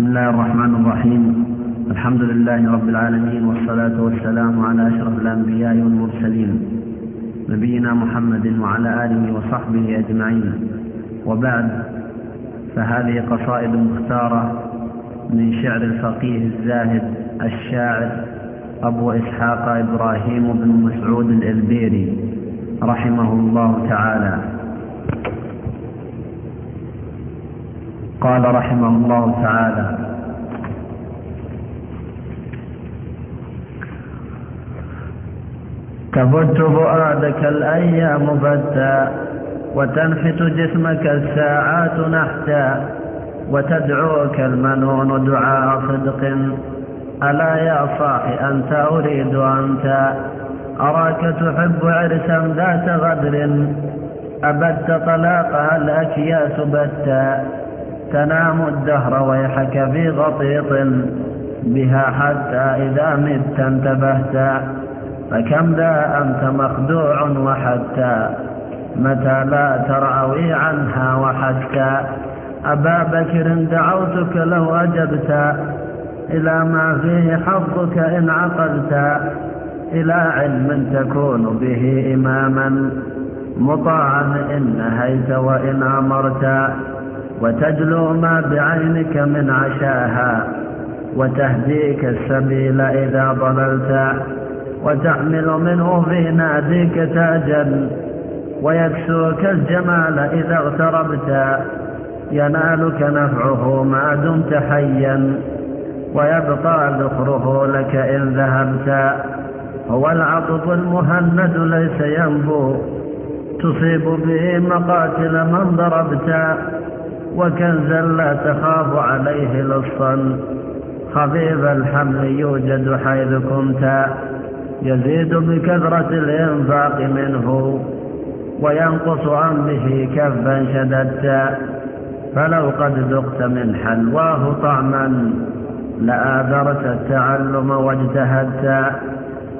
بسم الله الرحمن الرحيم. الحمد لله رب العالمين والصلاة والسلام على أشرف الأنبياء والمرسلين نبينا محمد وعلى آله وصحبه أجمعين. وبعد فهذه قصائد مختارة من شعر الفقيه الزاهد الشاعر أبو إسحاق إبراهيم بن مسعود الإلبيري رحمه الله تعالى. قال رحمه الله تعالى تبت فؤادك الأيام بتا وتنحت جسمك الساعات نحتا وتدعوك المنون دعاء صدق ألا يا صاح أنت أريد أنت أراك تحب عرسا ذات غدر أبدت طلاقها الأكياس بتا تنام الدهر ويحك في غطيط بها حتى إذا مت انتبهت. فكم ذا أنت مخدوع وحتى؟ متى لا ترعوي عنها وحتى أبا بكر دعوتك لو أجبت. إلى ما فيه حظك إن عقلت إلى علم تكون به إماما. مطاعا إن نهيت وإن أمرت. وتجلو ما بعينك من عشاها وتهديك السبيل إذا ضللت وتحمل منه في ناديك تاجا ويكسوك الجمال إذا اغتربت ينالك نفعه ما دمت حيا ويبقى ذخره لك إن ذهبت هو العطف المهند ليس ينبو تصيب به مقاتل من ضربت وكنزا لا تخاف عليه لصا خفيف الحمل يوجد حيث كنت. يزيد بكثرة الإنفاق منه وينقص عن به كفا شددت. فلو قد ذقت من حلواه طعما لآثرت التعلم واجتهدت.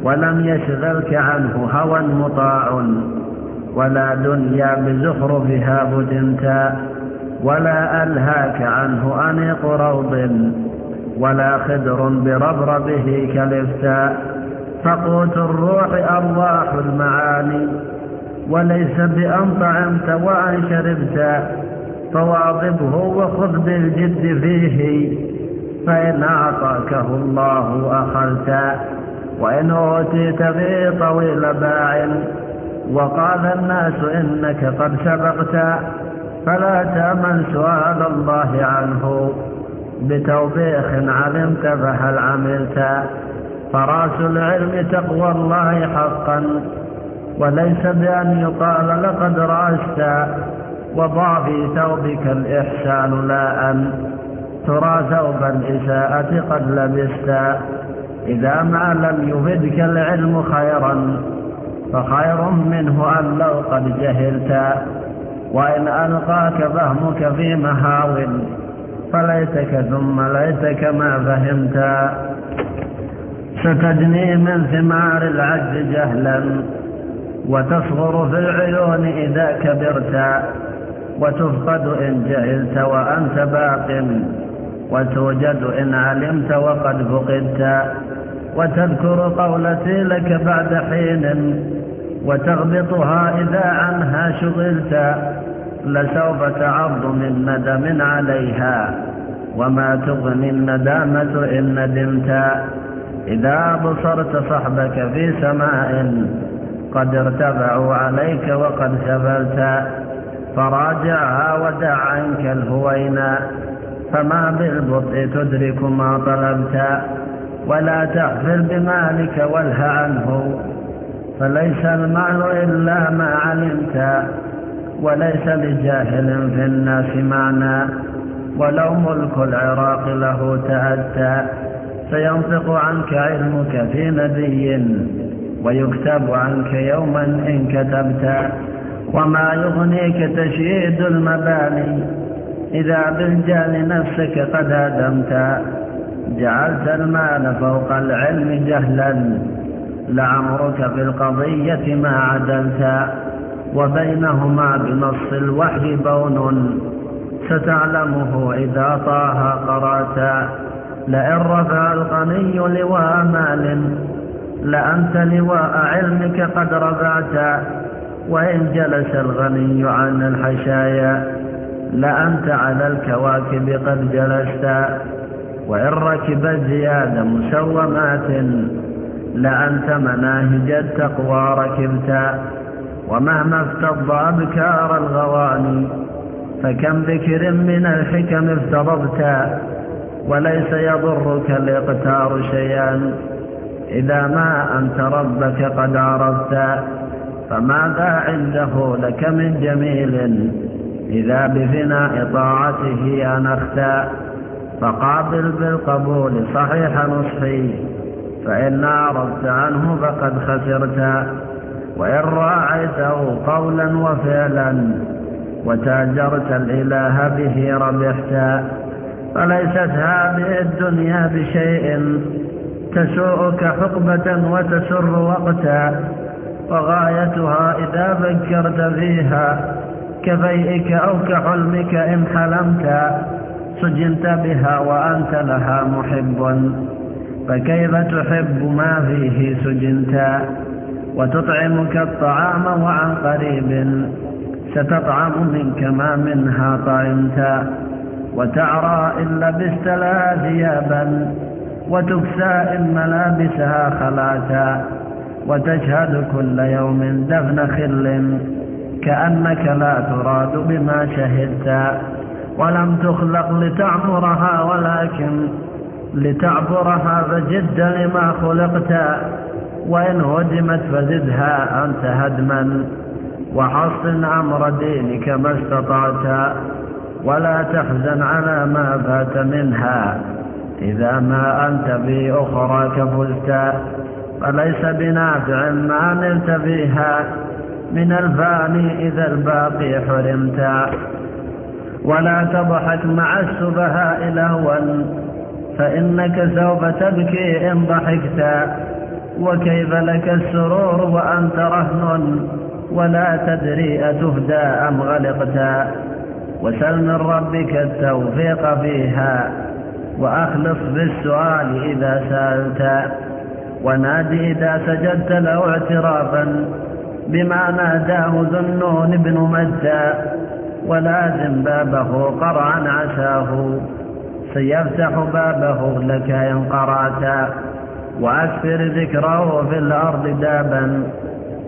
ولم يشغلك عنه هوى مطاع. ولا دنيا بزخرفها فتنت. ولا ألهاك عنه أنيق روض ولا خدر بربربه كلفتا فقوت الروح أرواح المعاني وليس بأن طعمت وأن شربت. فواظبه وخذ بالجد فيه فإن أعطاكه الله أخذت وإن أوتيت به طويل باع وقال الناس إنك قد سبقت. فلا تأمن سؤال الله عنه. بتوبيخ علمت فهل عملت؟ فراس العلم تقوى الله حقا وليس بأن يقال لقد رأست وضع في ثوبك الإحسان لا أن ترى ثوب الإساءة قد لبست إذا ما لم يفدك العلم خيرا فخير منه أن لو قد جهلت. وإن ألقاك فهمك في مهاو فليتك ثم ليتك ما فهمت. ستجني من ثمار العجز جهلا وتصغر في العيون إذا كبرت. وتفقد إن جهلت وأنت باق وتوجد إن علمت وقد فقدت. وتذكر قولتي لك بعد حين وتغبطها إذا عنها شغلت. لسوف تعض من ندم عليها. وما تغني الندامة إن ندمت. إذا بصرت صحبك في سماء قد ارتفعوا عليك وقد سفلت فراجعها ودع عنك الهوينا فما بالبطء تدرك ما طلبت. ولا تحفل بمالك والها عنه. فليس المال إلا ما علمت. وليس لجاهل في الناس معنى ولو ملك العراق له تأتى سينطق عنك علمك في نبي ويكتب عنك يوما إن كتبت وما يغنيك تشييد المباني إذا بالجهل نفسك قد هدمت جعلت المال فوق العلم جهلا لعمرك في القضية ما عدلت. وبينهما بنص الوحي بون ستعلمه إذا قرأت أطعتا لئن رفع الغني لواء مال لأنت لواء علمك قد رفعتا وإن جلس الغني عن الحشايا لأنت على الكواكب قد جلست. وإن ركبت زياد مسومات لأنت مناهج التقوى ركبتا. ومهما افتض أبكار الغواني فكم ذكر من الحكم افتضبتا وليس يضرك الإقتار شيئا. إذا ما أنت ربك قد عرفت فماذا عنده لك من جميل. إذا بفناء طاعته أنخت فقابل بالقبول صحيح نصحي. فإن أعرضت عنه فقد خسرت. وإن راعيته قولا وفعلا وتاجرت الإله به ربحت فليست هذه الدنيا بشيء؟ تسوءك حقبة وتسر وقتا وغايتها إذا فكرت فيها كفيئك أو كحلمك إن حلمت سجنت بها وأنت لها محب فكيف تحب ما فيه سجنت وتطعمك الطعام وعن قريب. ستطعم منك ما منها طعمت. وتعرى إن لبست لها ثيابا. وتكسى إن ملابسها خلاتا. وتشهد كل يوم دفن خل. كأنك لا تراد بما شهدت. ولم تخلق لتعمرها ولكن لتعبرها فجد لما خلقت. وإن هدمت فزدها أنت هدما وحصن أمر دينك ما استطعت ولا تحزن على ما فات منها. إذا ما أنت في أخراك فزت فليس بنافع ما نلت فيها. من الفاني إذا الباقي حرمت. ولا تضحك مع السفهاء لهوا فإنك سوف تبكي إن ضحكت. وكيف لك السرور وأنت رهن ولا تدري أتهدى أم غلقت وسل من ربك التوفيق فيها وأخلص بالسؤال إذا سألت ونادي إذا سجدت له اعترافا بما ناداه ذنون بن مجد ولازم بابه قرعا عساه سيفتح بابه لك إن قرأت وأكثر ذكره في الأرض دابا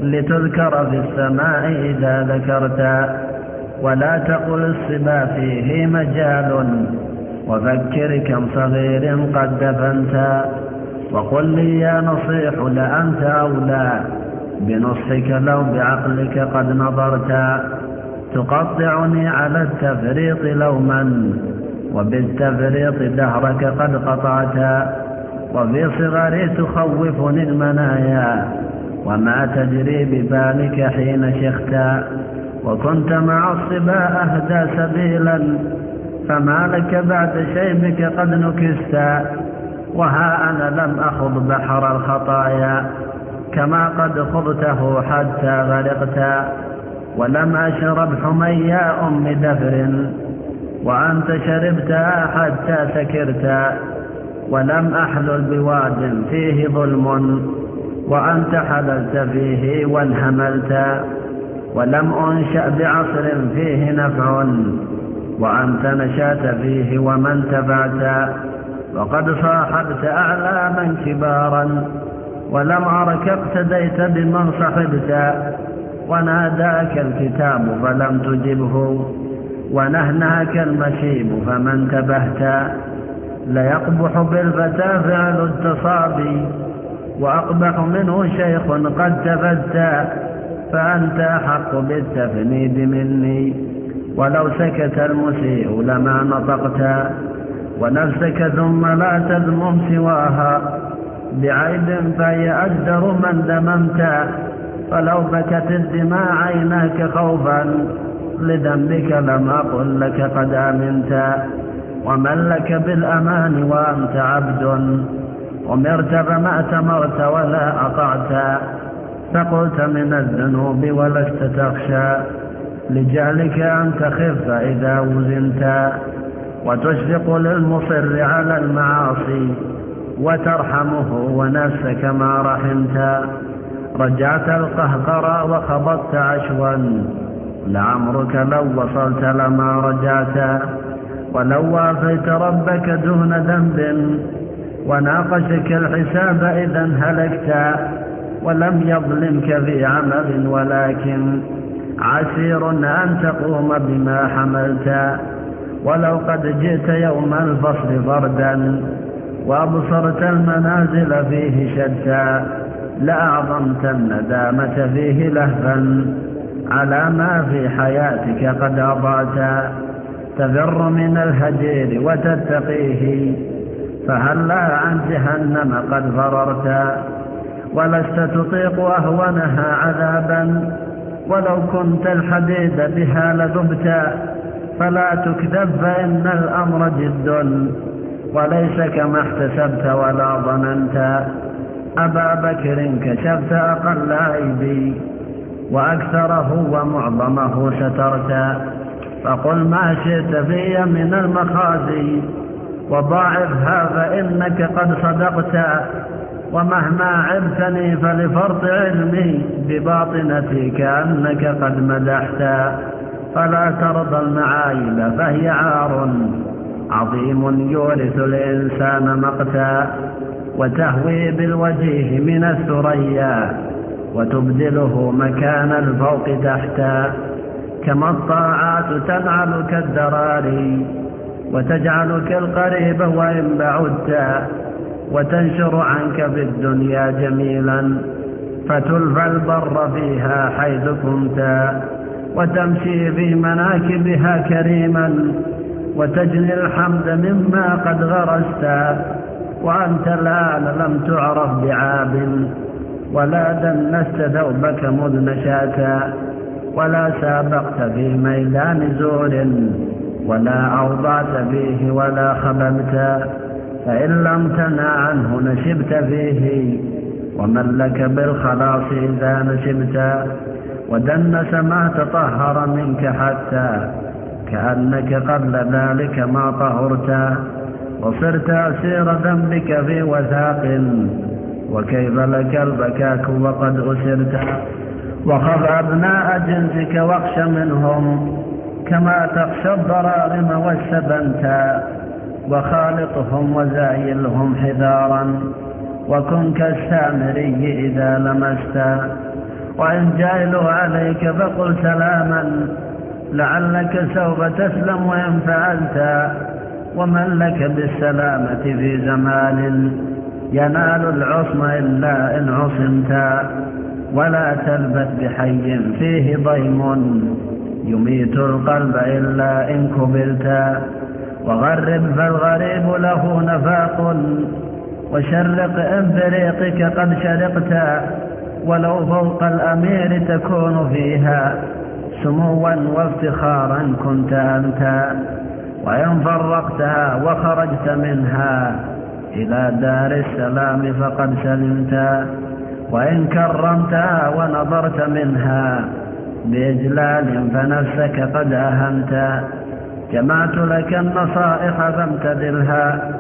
لتذكر في السماء إذا ذكرت. ولا تقل الصبا فيه مجال وفكر كم صغير قد دفنت. وقل لي يا نصيح لأنت أولى بنصحك لو بعقلك قد نظرت. تقطعني على التفريط لوما وبالتفريط دهرك قد قطعت. وفي صغري تخوفني المنايا وما تجري ببالك حين شخت وكنت مع الصبا أهدى سبيلا فما لك بعد شيبك قد نكست وها أنا لم أخض بحر الخطايا كما قد خضته حتى غرقت ولم أشرب حميا أم دفر وأنت شربتها حتى سكرت ولم أحلل بواد فيه ظلم وأنت حللت فيه وانحملت ولم أنشأ بعصر فيه نفع وأنت نشأت فيه ومن تبعت وقد صاحبت أعلاما كبارا ولم أرك اقتديت بمن صحبت وناداك الكتاب فلم تجبه ونهناك المشيب فمن تبهت ليقبح بالفتى فعل التصابي وأقبح منه شيخ قد تفتى فأنت أحق بالتفنيد مني. ولو سكت المسيء لما نطقت ونفسك ثم لا تذمم سواها. بعيب فهي أجدر من دممت فلو بكت الدماء عيناك خوفا لذنبك لم أقل لك قد آمنت. ومن لك بالأمان وأنت عبد أمرت فما أتمرت ولا أطعت فقلت من الذنوب ولست تخشى لجعلك أن تخف إذا وزنت وتشفق للمصر على المعاصي وترحمه ونفسك ما رحمت. رجعت القهقرى وخبطت عشوا لعمرك لو وصلت لما رجعت. ولو وافيت ربك دون ذنب وناقشك الحساب إذا هلكت ولم يظلمك في عمل ولكن عسير أن تقوم بما حملت ولو قد جئت يوم الفصل فردا وأبصرت المنازل فيه شتى لأعظمت الندامة فيه لهفا على ما في حياتك قد أضعت تفر من الهجير وتتقيه فهلا عن جهنم قد فررت؟ ولست تطيق أهونها عذابا؟ ولو كنت الحديد بها لذبت فلا تكذب فإن الأمر جد. وليس كما احتسبت ولا ظننت. أبا بكر كشفت أقل عيبي وأكثره ومعظمه سترت. فقل ما شئت في من المخازي. وضاعفها فإنك قد صدقت. ومهما عبتني فلفرط علمي بباطنتي كأنك قد مدحت. فلا ترضى المعايب فهي عار عظيم يورث الإنسان مقتا. وتهوي بالوجيه من الثريا وتبدله مكان الفوق تحتا. كما الطاعات تنعل كالدراري وتجعلك القريب وإن بعدت وتنشر عنك في الدنيا جميلا فتلفى البر فيها حيث كنت وتمشي في مناكبها كريما وتجني الحمد مما قد غرست وأنت الآن لم تعرف بعاب ولا دنست ثوبك مذ نشاتا ولا سابقت في ميدان زور ولا أوضعت فيه ولا خبلت فإن لم تنع عنه نشبت فيه ومن لك بالخلاص إذا نشبت ودنس ما تطهر منك حتى كأنك قبل ذلك ما طهرت وصرت أسير ذنبك في وثاق وكيف لك البكاك وقد أسرت؟ وخذ أبناء جنسك واخش منهم كما تخشى الضرارم والسبنتا وخالطهم وزايلهم حذارا وكن كالسامري إذا لمست وإن جاهلوا عليك فقل سلاما لعلك سوف تسلم وإن فعلت. ومن لك بالسلامة في زمان ينال العصم إلا إن عصمت ولا تلبث بحي فيه ضيم يميت القلب إلا إن كبلت وغرب فالغريب له نفاق وشرق إن فريقك قد شرقت ولو فوق الأمير تكون فيها سموا وافتخارا كنت أنت. وإن فرقتها وخرجت منها إلى دار السلام فقد سلمت. وإن كرمتها ونظرت منها بإجلال فنفسك قد أهمت جمعت لك النصائح فامتذلها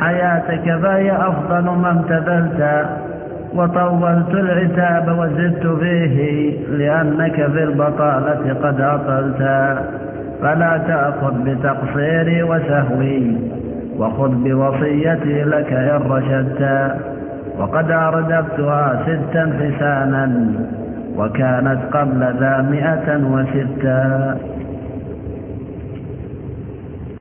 حياتك فهي أفضل ما امتذلت وطولت العتاب وزدت فيه لأنك في البطالة قد أطلت. فلا تأخذ بتقصيري وسهوي وخذ بوصيتي لك إن رشدت. وقد أردفتها ستا حسانا وكانت قبل ذا مئة وستا